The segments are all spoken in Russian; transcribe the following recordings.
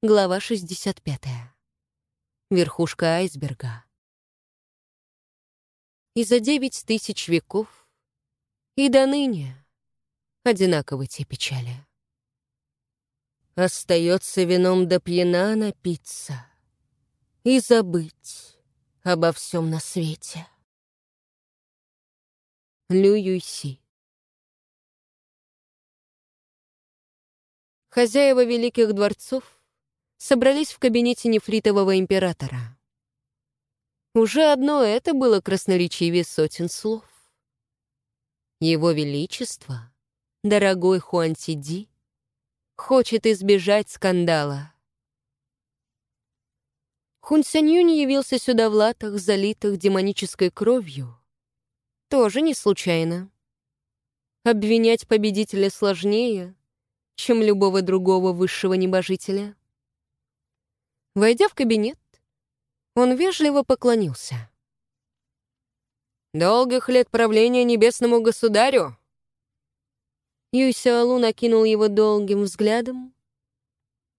Глава 65. Верхушка айсберга. И за девять тысяч веков и до ныне одинаковы те печали. Остается вином до пьяна напиться и забыть обо всем на свете. Лю Юйси. Хозяева великих дворцов собрались в кабинете нефритового императора. Уже одно это было красноречивее сотен слов. Его Величество, дорогой Хуан Сиди, хочет избежать скандала. Хун Сяньюнь явился сюда в латах, залитых демонической кровью. Тоже не случайно. Обвинять победителя сложнее, чем любого другого высшего небожителя. Войдя в кабинет, он вежливо поклонился. «Долгих лет правления небесному государю!» Юйсяолу накинул его долгим взглядом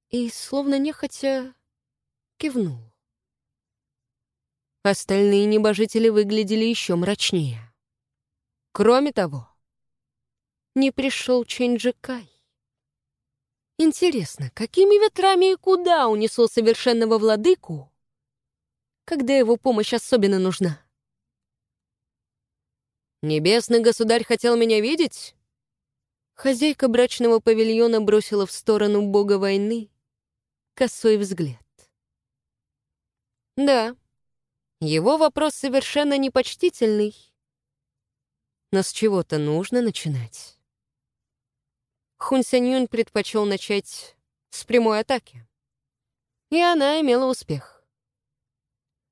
и, словно нехотя, кивнул. Остальные небожители выглядели еще мрачнее. Кроме того, не пришел Чэньджикай. Интересно, какими ветрами и куда унесло совершенного владыку, когда его помощь особенно нужна? «Небесный государь хотел меня видеть?» Хозяйка брачного павильона бросила в сторону бога войны косой взгляд. Да, его вопрос совершенно непочтительный, но с чего-то нужно начинать. Хун Сяньюн предпочел начать с прямой атаки. И она имела успех.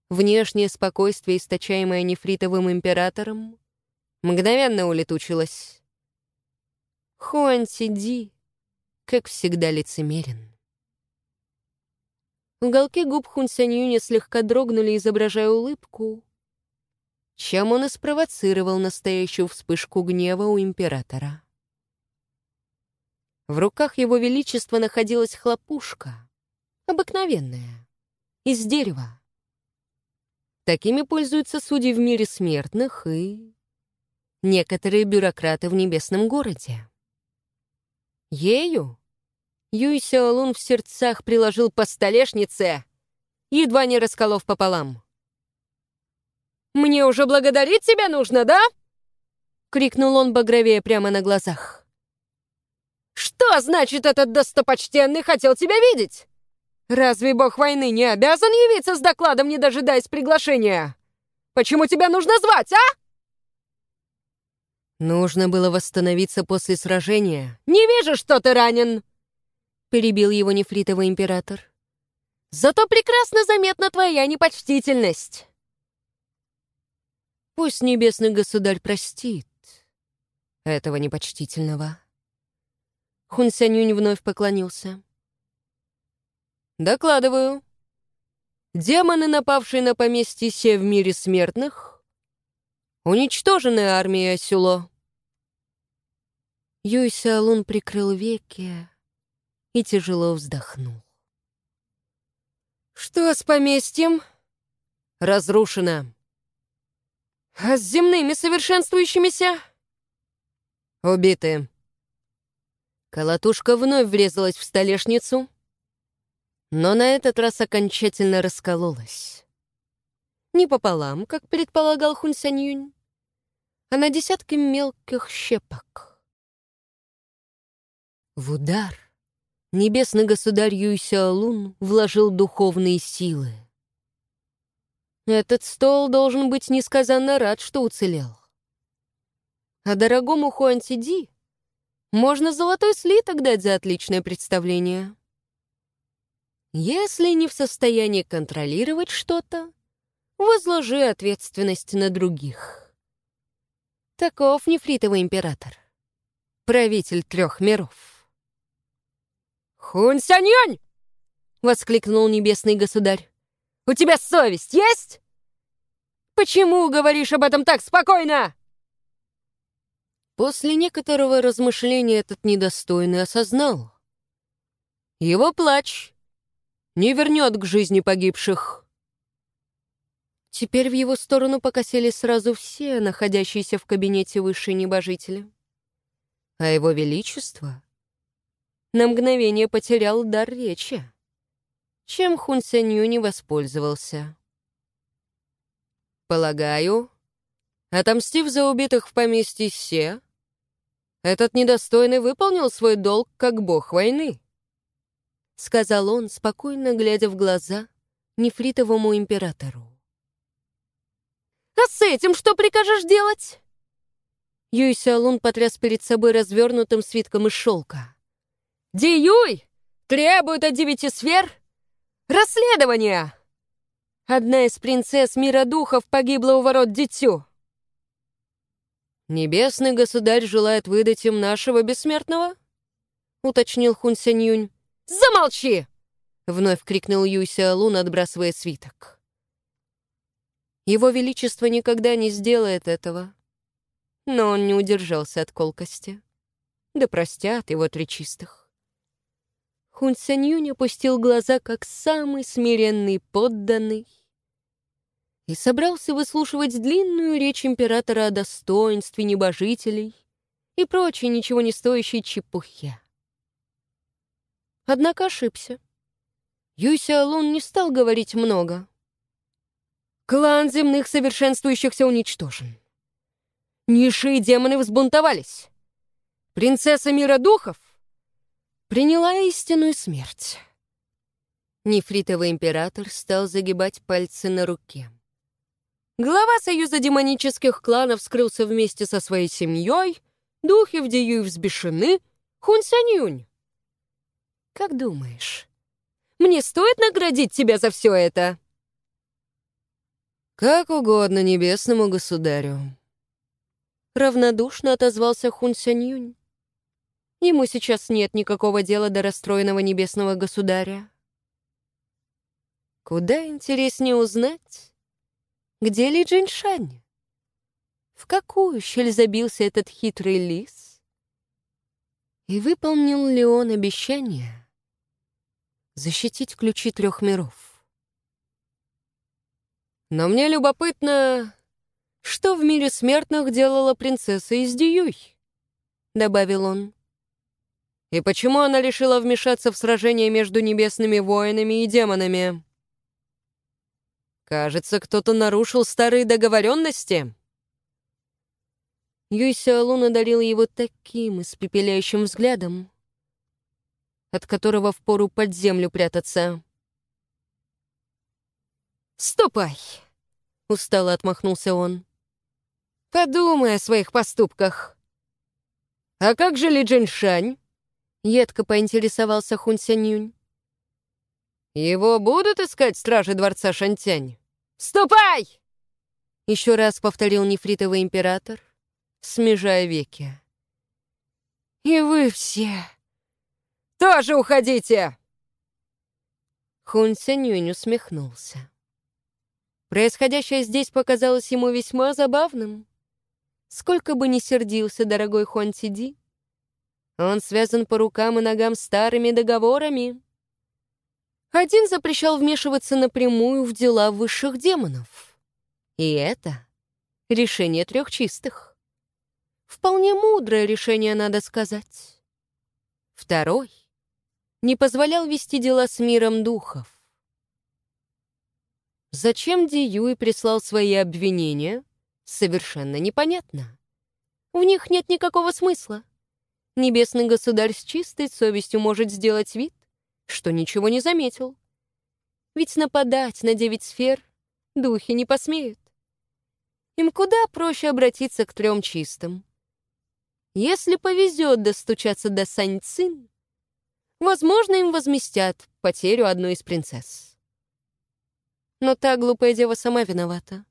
Внешнее спокойствие, источаемое нефритовым императором, мгновенно улетучилось. Хуан Сиди, как всегда, лицемерен. Уголки губ Хун Сяньюня слегка дрогнули, изображая улыбку, чем он и спровоцировал настоящую вспышку гнева у императора. В руках его величества находилась хлопушка, обыкновенная, из дерева. Такими пользуются судьи в мире смертных и некоторые бюрократы в небесном городе. Ею Юй Сяолун в сердцах приложил по столешнице, едва не расколов пополам. «Мне уже благодарить тебя нужно, да?» — крикнул он багровее прямо на глазах. «Что значит этот достопочтенный хотел тебя видеть? Разве бог войны не обязан явиться с докладом, не дожидаясь приглашения? Почему тебя нужно звать, а?» «Нужно было восстановиться после сражения». «Не вижу, что ты ранен!» Перебил его нефритовый император. «Зато прекрасно заметна твоя непочтительность». Пусть небесный государь простит этого непочтительного. Хун Сянюнь вновь поклонился. «Докладываю. Демоны, напавшие на поместье Се в мире смертных, уничтожены армией Асюло». Юй Сяолун прикрыл веки и тяжело вздохнул. «Что с поместьем?» «Разрушено». «А с земными совершенствующимися?» «Убиты». Колотушка вновь врезалась в столешницу, но на этот раз окончательно раскололась. Не пополам, как предполагал Хун Сянь а на десятки мелких щепок. В удар небесный государь Юйсяолун вложил духовные силы. Этот стол должен быть несказанно рад, что уцелел. А дорогому Хуантиди можно золотой слиток дать за отличное представление. Если не в состоянии контролировать что-то, возложи ответственность на других. Таков нефритовый император, правитель трех миров. «Хунь Сяньянь!» — воскликнул небесный государь. «У тебя совесть есть? Почему говоришь об этом так спокойно?» После некоторого размышления этот недостойный осознал. Его плач не вернет к жизни погибших. Теперь в его сторону покосились сразу все, находящиеся в кабинете высшей небожители. А его величество на мгновение потерял дар речи, чем Хун Сянью не воспользовался. Полагаю, отомстив за убитых в поместье Се, этот недостойный выполнил свой долг как бог войны. Сказал он, спокойно глядя в глаза нефритовому императору. «А с этим что прикажешь делать?» Юй Сялун потряс перед собой развернутым свитком из шелка. «Диюй требует от девяти сфер расследования!» Одна из принцесс мира духов погибла у ворот дитю. «Небесный государь желает выдать им нашего бессмертного?» — уточнил Хун Сянь «Замолчи!» — вновь крикнул Юй Сяолун, отбрасывая свиток. Его Величество никогда не сделает этого. Но он не удержался от колкости. Да простят его три чистых. Хун Сянь опустил глаза, как самый смиренный подданный, и собрался выслушивать длинную речь императора о достоинстве небожителей и прочей ничего не стоящей чепухе. Однако ошибся. Юйся Лун не стал говорить много. Клан земных совершенствующихся уничтожен. Ниши и демоны взбунтовались. Принцесса мира духов приняла истинную смерть. Нефритовый император стал загибать пальцы на руке. Глава Союза демонических кланов скрылся вместе со своей семьей, духи в Диюй взбешены, Хун Санюнь. Как думаешь, мне стоит наградить тебя за все это? Как угодно небесному государю. Равнодушно отозвался Хун Сяньюнь. Ему сейчас нет никакого дела до расстроенного небесного государя. Куда интереснее узнать, где Ли Джиншань? В какую щель забился этот хитрый лис? И выполнил ли он обещание защитить ключи трех миров? Но мне любопытно, что в мире смертных делала принцесса из Диюй, добавил он. И почему она решила вмешаться в сражение между небесными воинами и демонами? Кажется, кто-то нарушил старые договоренности. Юй Сяолун одарил его таким испепеляющим взглядом, от которого впору под землю прятаться. «Ступай!» — устало отмахнулся он. «Подумай о своих поступках». «А как же Ли Джиншань?» — едко поинтересовался Хун Сянюнь. «Его будут искать стражи дворца Шантянь?» «Ступай!» Еще раз повторил нефритовый император, смежая веки. «И вы все тоже уходите!» Хун Сянюнь усмехнулся. Происходящее здесь показалось ему весьма забавным. Сколько бы ни сердился дорогой Хуан Сиди, он связан по рукам и ногам старыми договорами. Один запрещал вмешиваться напрямую в дела высших демонов. И это решение трех чистых. Вполне мудрое решение, надо сказать. Второй не позволял вести дела с миром духов. Зачем Диюй прислал свои обвинения, совершенно непонятно. В них нет никакого смысла. Небесный государь с чистой совестью может сделать вид, что ничего не заметил. Ведь нападать на девять сфер духи не посмеют. Им куда проще обратиться к трем чистым. Если повезет достучаться до Сань Цин, возможно, им возместят потерю одной из принцесс. Но та глупая дева сама виновата.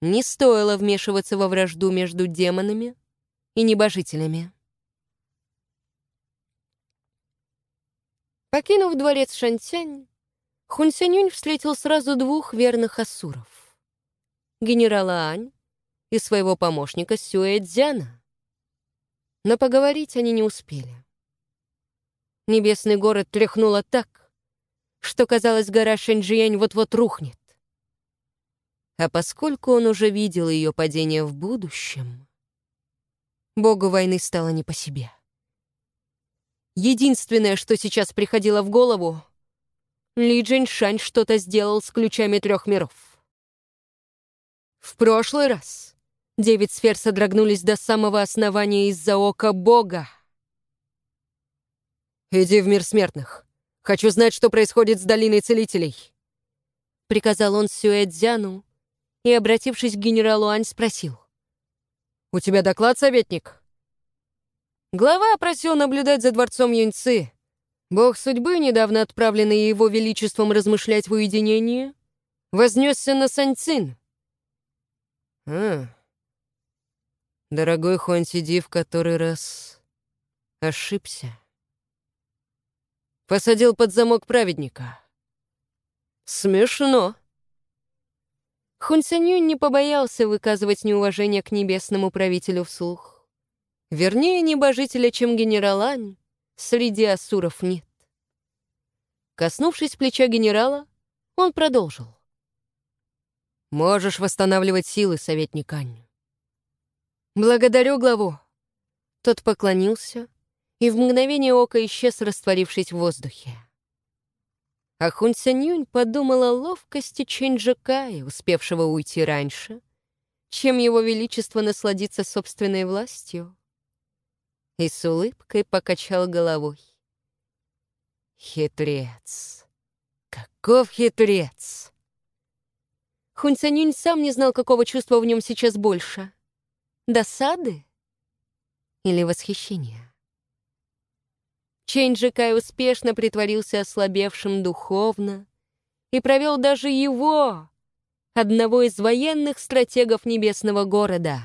Не стоило вмешиваться во вражду между демонами и небожителями. Покинув дворец Шантянь, Хунсянюнь встретил сразу двух верных асуров. Генерала Ань и своего помощника Сюэ Дзяна. Но поговорить они не успели. Небесный город тряхнуло так, что, казалось, гора Шэньчжиянь вот-вот рухнет. А поскольку он уже видел ее падение в будущем, богу войны стало не по себе. Единственное, что сейчас приходило в голову, Ли Джиншань что-то сделал с ключами трех миров. В прошлый раз девять сфер содрогнулись до самого основания из-за ока бога. «Иди в мир смертных. Хочу знать, что происходит с долиной целителей», — приказал он Сюэцзяну, и, обратившись к генералу Ань, спросил. «У тебя доклад, советник?» Глава просил наблюдать за дворцом Юньцы. Бог судьбы, недавно отправленный его величеством размышлять в уединении, вознесся на Саньцин. «А, дорогой Хуан Сиди в который раз ошибся. Посадил под замок праведника. Смешно». Хун Сянюнь не побоялся выказывать неуважение к небесному правителю вслух. Вернее, небожителя, чем генерал Ань, среди асуров нет. Коснувшись плеча генерала, он продолжил. «Можешь восстанавливать силы, советник Ань». «Благодарю главу». Тот поклонился и в мгновение ока исчез, растворившись в воздухе. А Хун Сянюнь подумала о ловкости Чэньджакая, успевшего уйти раньше, чем его величество насладиться собственной властью. И с улыбкой покачал головой. Хитрец. Каков хитрец! Хун Сянюнь сам не знал, какого чувства в нем сейчас больше. Досады или восхищения? Чэнь-Джикай успешно притворился ослабевшим духовно и провел даже его, одного из военных стратегов небесного города.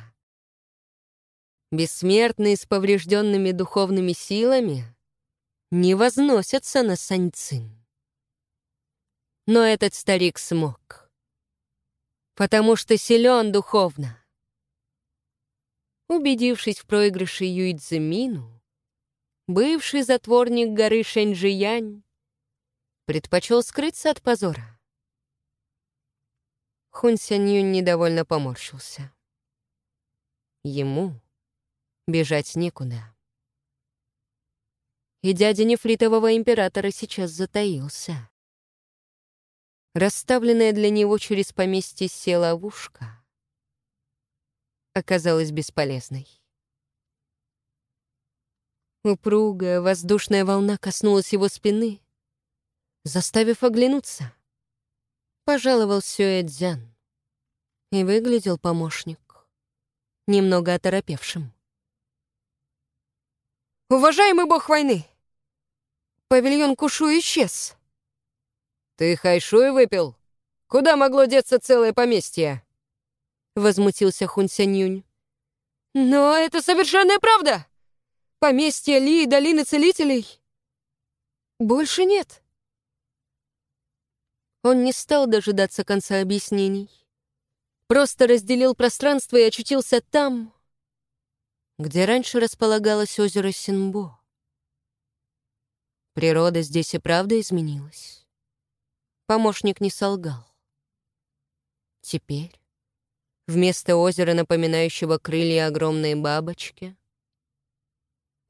Бессмертные с поврежденными духовными силами не возносятся на Саньцин. Но этот старик смог, потому что силен духовно. Убедившись в проигрыше Юйцзимину, бывший затворник горы Шэньчжиянь, предпочел скрыться от позора. Хун Сяньюнь недовольно поморщился. Ему бежать некуда. И дядя нефритового императора сейчас затаился. Расставленная для него через поместье села-ловушка оказалась бесполезной. Упругая воздушная волна коснулась его спины, заставив оглянуться. Пожаловал Сюэцзян. И выглядел помощник немного оторопевшим. «Уважаемый бог войны! Павильон Кушу исчез!» «Ты хайшуй выпил? Куда могло деться целое поместье?» Возмутился Хун. «Но это совершенная правда!» Поместья Ли и Долины Целителей больше нет. Он не стал дожидаться конца объяснений. Просто разделил пространство и очутился там, где раньше располагалось озеро Синбо. Природа здесь и правда изменилась. Помощник не солгал. Теперь вместо озера, напоминающего крылья огромной бабочки,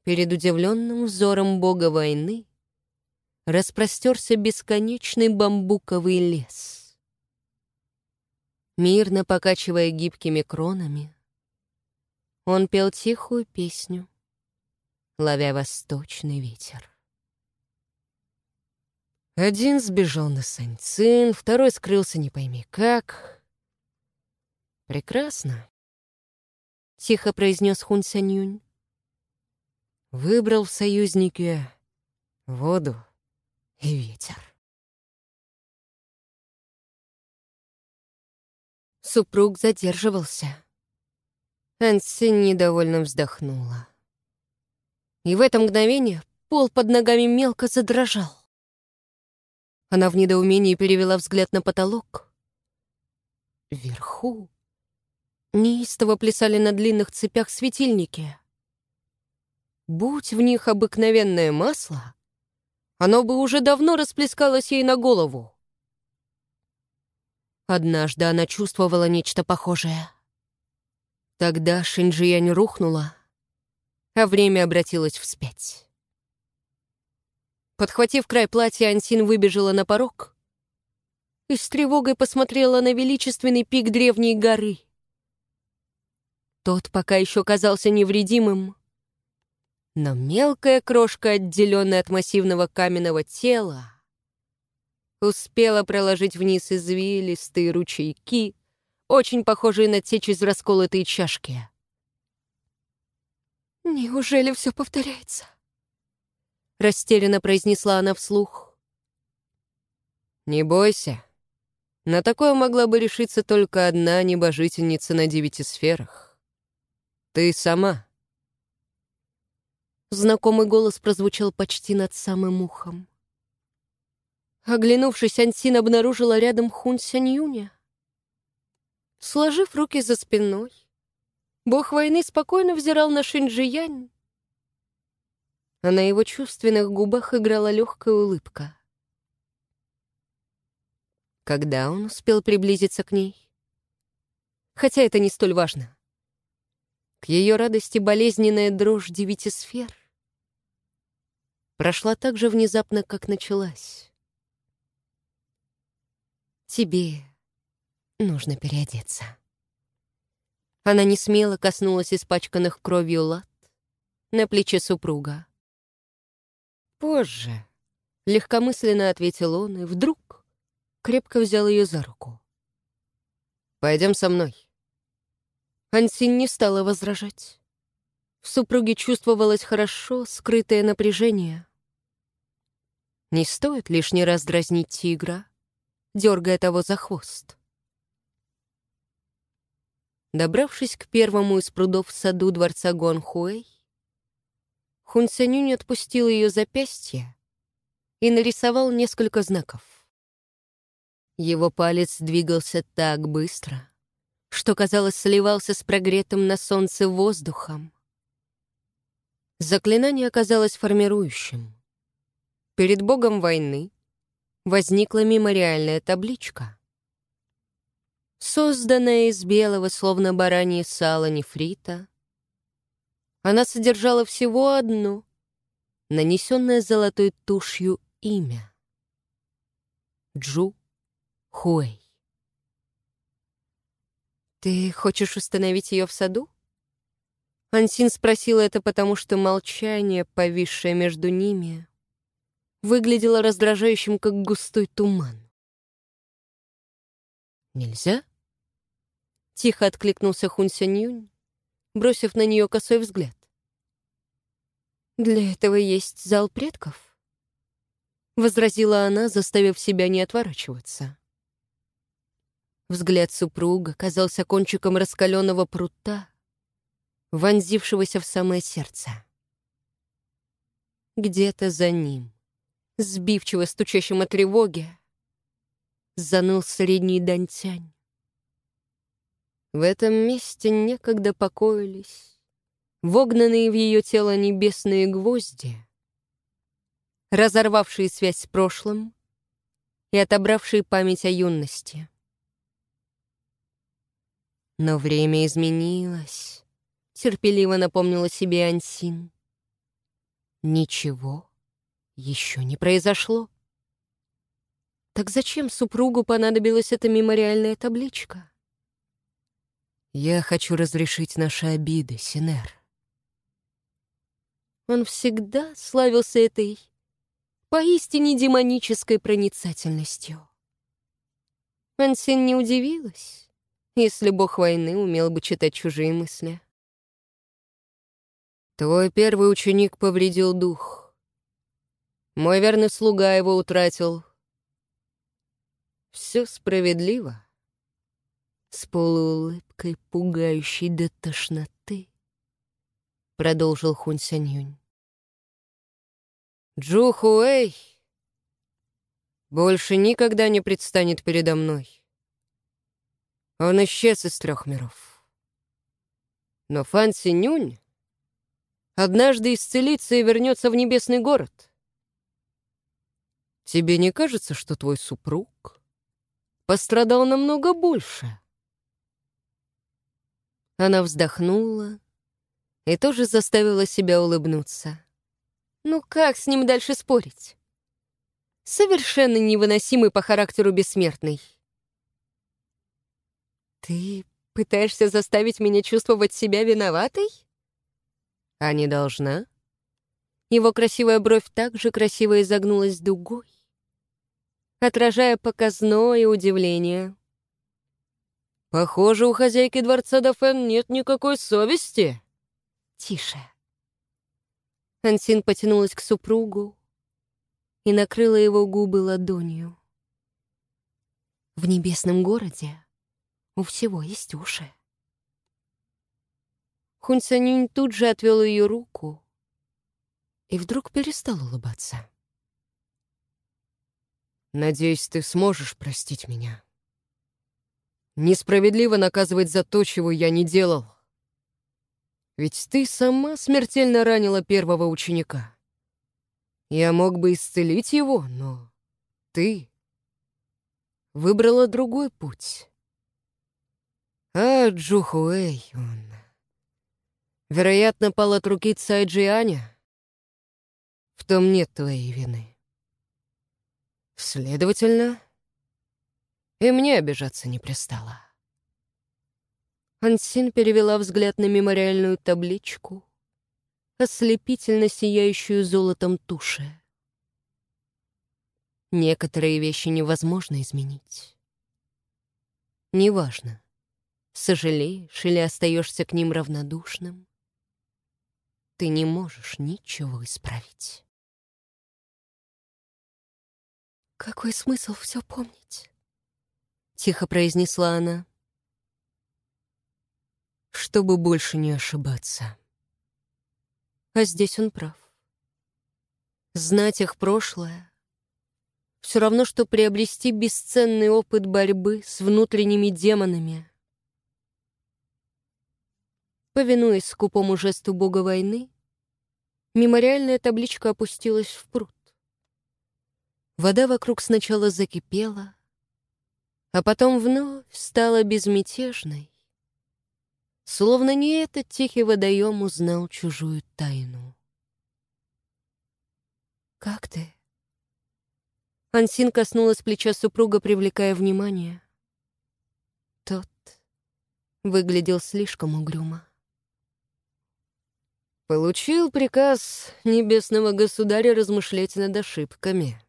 Перед удивленным взором бога войны распростерся бесконечный бамбуковый лес. Мирно покачивая гибкими кронами, он пел тихую песню, ловя восточный ветер. Один сбежал на Саньцин, второй скрылся не пойми как. «Прекрасно», — тихо произнес Хун Санюнь выбрал в союзнике воду и ветер. Супруг задерживался. Энси недовольно вздохнула. И в это мгновение пол под ногами мелко задрожал. Она в недоумении перевела взгляд на потолок. Вверху неистово плясали на длинных цепях светильники — Будь в них обыкновенное масло, оно бы уже давно расплескалось ей на голову. Однажды она чувствовала нечто похожее. Тогда Шинджиянь рухнула, а время обратилось вспять. Подхватив край платья, Ансин выбежала на порог и с тревогой посмотрела на величественный пик древней горы. Тот пока еще казался невредимым, но мелкая крошка, отделенная от массивного каменного тела, успела проложить вниз извилистые ручейки, очень похожие на те через расколотые чашки. «Неужели все повторяется?» Растерянно произнесла она вслух. «Не бойся. На такое могла бы решиться только одна небожительница на девяти сферах. Ты сама». Знакомый голос прозвучал почти над самым ухом. Оглянувшись, Ансин обнаружила рядом Хун Сяньюня. Сложив руки за спиной, бог войны спокойно взирал на Шинджиянь, а на его чувственных губах играла легкая улыбка. Когда он успел приблизиться к ней? Хотя это не столь важно. К ее радости болезненная дрожь девяти сфер прошла так же внезапно, как началась. Тебе нужно переодеться. Она не смело коснулась испачканных кровью лад на плече супруга. «Позже», — легкомысленно ответил он, и вдруг крепко взял ее за руку. «Пойдем со мной». Ансин не стала возражать. В супруге чувствовалось хорошо скрытое напряжение. Не стоит лишний раз дразнить тигра, дергая того за хвост. Добравшись к первому из прудов в саду дворца Гуанхуэй, Хун Сянюнь отпустил ее запястье и нарисовал несколько знаков. Его палец двигался так быстро, что, казалось, сливался с прогретым на солнце воздухом. Заклинание оказалось формирующим. Перед богом войны возникла мемориальная табличка. Созданная из белого, словно баранье сало нефрита, она содержала всего одно, нанесенное золотой тушью имя. Джу Хуэй. «Ты хочешь установить ее в саду?» Ансин спросила это потому, что молчание, повисшее между ними, выглядело раздражающим, как густой туман. «Нельзя?» Тихо откликнулся Хун Сянь бросив на нее косой взгляд. «Для этого есть зал предков», — возразила она, заставив себя не отворачиваться. Взгляд супруга казался кончиком раскаленного прута, вонзившегося в самое сердце. Где-то за ним, сбивчиво стучащим от тревоги, заныл средний дантянь. В этом месте некогда покоились вогнанные в ее тело небесные гвозди, разорвавшие связь с прошлым и отобравшие память о юности. Но время изменилось, терпеливо напомнила себе Ансин. Ничего еще не произошло. Так зачем супругу понадобилась эта мемориальная табличка? Я хочу разрешить наши обиды, Синер. Он всегда славился этой поистине демонической проницательностью. Ансин не удивилась, если бог войны умел бы читать чужие мысли. Твой первый ученик повредил дух. Мой верный слуга его утратил. Все справедливо с полуулыбкой, пугающей до тошноты, продолжил Хун Сяньюнь. Джу Хуэй больше никогда не предстанет передо мной. Он исчез из трех миров. Но Фан Синюнь однажды исцелится и вернется в небесный город. Тебе не кажется, что твой супруг пострадал намного больше?» Она вздохнула и тоже заставила себя улыбнуться. Ну как с ним дальше спорить? Совершенно невыносимый по характеру бессмертный. Ты пытаешься заставить меня чувствовать себя виноватой? А не должна? Его красивая бровь также красиво изогнулась дугой, отражая показное удивление. Похоже, у хозяйки дворца Дафен нет никакой совести. Тише. Ансин потянулась к супругу и накрыла его губы ладонью. В небесном городе у всего есть уши. Хунь Санюнь тут же отвел ее руку и вдруг перестал улыбаться. «Надеюсь, ты сможешь простить меня», Несправедливо наказывать за то, чего я не делал. Ведь ты сама смертельно ранила первого ученика. Я мог бы исцелить его, но ты выбрала другой путь. А Джухуэй, он... Вероятно, пал от руки Цайджианя. В том нет твоей вины. Следовательно, и мне обижаться не пристало. Ансин перевела взгляд на мемориальную табличку, ослепительно сияющую золотом туши. Некоторые вещи невозможно изменить. Неважно, сожалеешь или остаешься к ним равнодушным, ты не можешь ничего исправить. Какой смысл все помнить? Тихо произнесла она. Чтобы больше не ошибаться. А здесь он прав. Знать их прошлое — все равно, что приобрести бесценный опыт борьбы с внутренними демонами. Повинуясь скупому жесту бога войны, мемориальная табличка опустилась в пруд. Вода вокруг сначала закипела, а потом вновь стала безмятежной, словно не этот тихий водоем узнал чужую тайну. «Как ты?» Ансин коснулась плеча супруга, привлекая внимание. Тот выглядел слишком угрюмо. Получил приказ небесного государя размышлять над ошибками.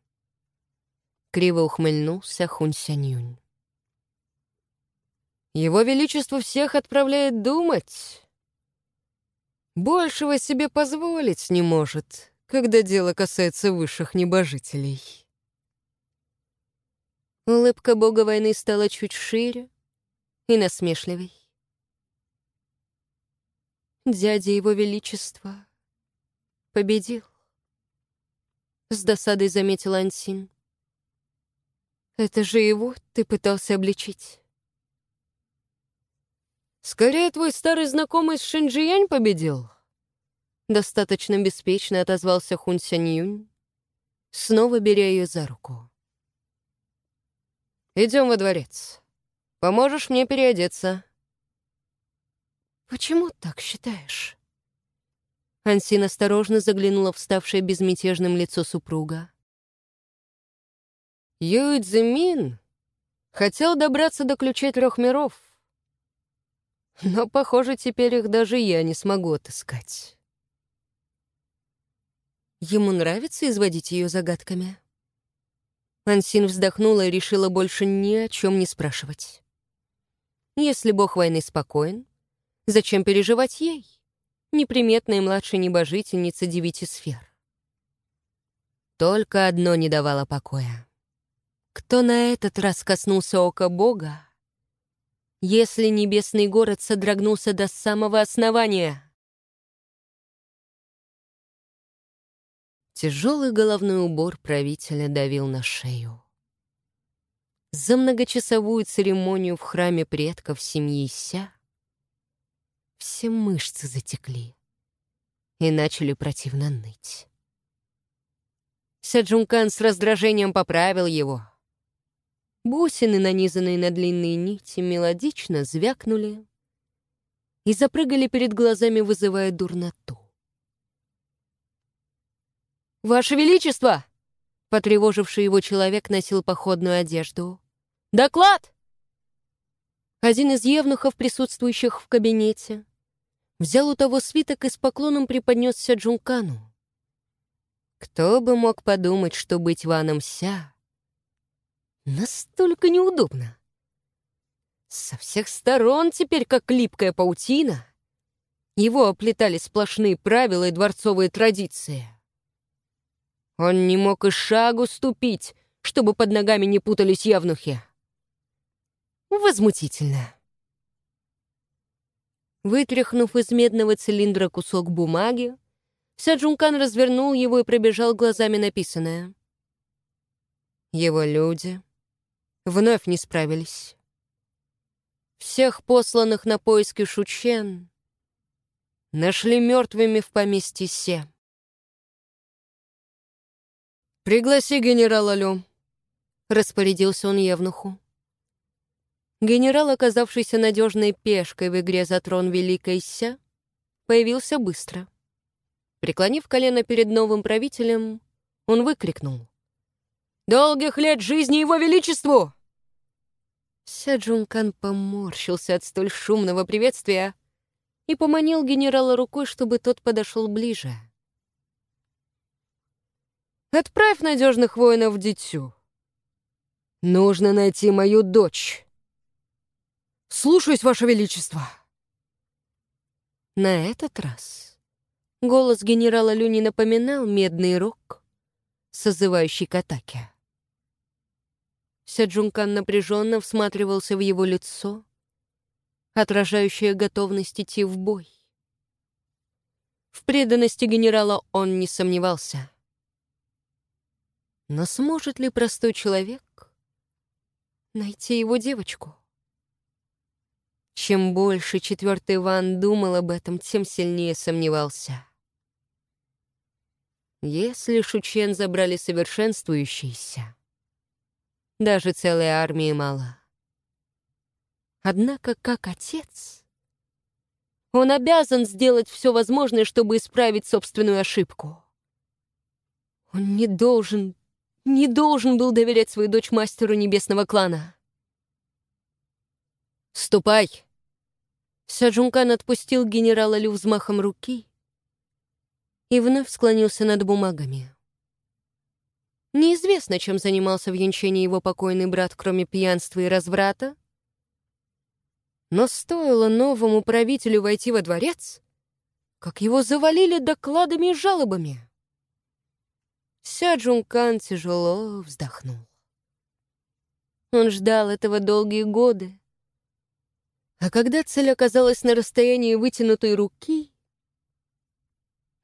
Криво ухмыльнулся Хунь Сяньюнь. Его Величество всех отправляет думать. Большего себе позволить не может, когда дело касается высших небожителей. Улыбка бога войны стала чуть шире и насмешливей. Дядя его величества победил. С досадой заметил Ансин. Это же его ты пытался обличить. «Скорее твой старый знакомый с Шинджиянь победил?» Достаточно беспечно отозвался Хун Сянь снова беря ее за руку. «Идем во дворец. Поможешь мне переодеться?» «Почему так считаешь?» Ансин осторожно заглянула в ставшее безмятежным лицо супруга. Юй Цзимин хотел добраться до ключей трех миров, но, похоже, теперь их даже я не смогу отыскать. Ему нравится изводить ее загадками? Ансин вздохнула и решила больше ни о чем не спрашивать. Если бог войны спокоен, зачем переживать ей, неприметной младшей небожительнице девяти сфер? Только одно не давало покоя. Кто на этот раз коснулся ока бога, если небесный город содрогнулся до самого основания. Тяжелый головной убор правителя давил на шею. За многочасовую церемонию в храме предков семьи Ся все мышцы затекли и начали противно ныть. Сяджункан с раздражением поправил его. Бусины, нанизанные на длинные нити, мелодично звякнули и запрыгали перед глазами, вызывая дурноту. «Ваше Величество!» Потревоживший его человек носил походную одежду. «Доклад!» Один из евнухов, присутствующих в кабинете, взял у того свиток и с поклоном преподнесся Джункану. Кто бы мог подумать, что быть Ваном Ся настолько неудобно. Со всех сторон теперь, как липкая паутина, его оплетали сплошные правила и дворцовые традиции. Он не мог и шагу ступить, чтобы под ногами не путались явнухи. Возмутительно. Вытряхнув из медного цилиндра кусок бумаги, Сяджункан развернул его и пробежал глазами написанное. Его люди вновь не справились. Всех посланных на поиски Шучен нашли мертвыми в поместье Се. «Пригласи генерала Лю», — распорядился он Евнуху. Генерал, оказавшийся надежной пешкой в игре за трон Великой Ся, появился быстро. Преклонив колено перед новым правителем, он выкрикнул. «Долгих лет жизни его величеству!» Ся Джункан поморщился от столь шумного приветствия и поманил генерала рукой, чтобы тот подошел ближе. Отправь надежных воинов в дитю. Нужно найти мою дочь. Слушаюсь, Ваше Величество. На этот раз голос генерала Люни напоминал медный рог, созывающий к атаке. Сяджункан напряженно всматривался в его лицо, отражающее готовность идти в бой. В преданности генерала он не сомневался. Но сможет ли простой человек найти его девочку? Чем больше четвертый Иван думал об этом, тем сильнее сомневался. Если Шучен забрали совершенствующиеся, даже целой армии мало. Однако, как отец, он обязан сделать все возможное, чтобы исправить собственную ошибку. Он не должен не должен был доверять свою дочь мастеру небесного клана. «Ступай!» Саджункан отпустил генерала Лю взмахом руки и вновь склонился над бумагами. Неизвестно, чем занимался в янчении его покойный брат, кроме пьянства и разврата, но стоило новому правителю войти во дворец, как его завалили докладами и жалобами. Ся Джункан тяжело вздохнул. Он ждал этого долгие годы. А когда цель оказалась на расстоянии вытянутой руки,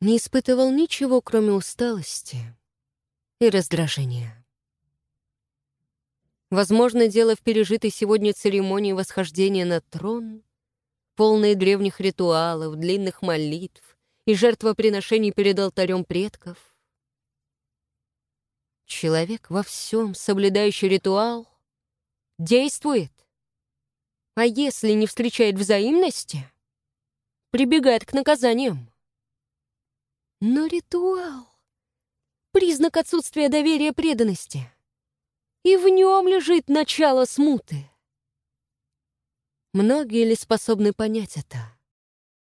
не испытывал ничего, кроме усталости и раздражения. Возможно, дело в пережитой сегодня церемонии восхождения на трон, полной древних ритуалов, длинных молитв и жертвоприношений перед алтарем предков — Человек во всем, соблюдающий ритуал, действует. А если не встречает взаимности, прибегает к наказаниям. Но ритуал — признак отсутствия доверия преданности. И в нем лежит начало смуты. Многие ли способны понять это?